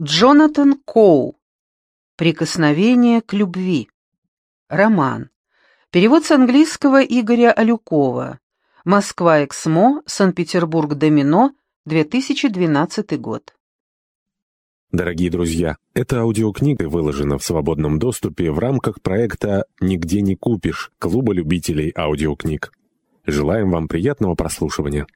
Джонатан Коу. Прикосновение к любви. Роман. Перевод с английского Игоря Алюкова. Москва, Эксмо, Санкт-Петербург, Домино, 2012 год. Дорогие друзья, эта аудиокнига выложена в свободном доступе в рамках проекта «Нигде не купишь» Клуба любителей аудиокниг. Желаем вам приятного прослушивания.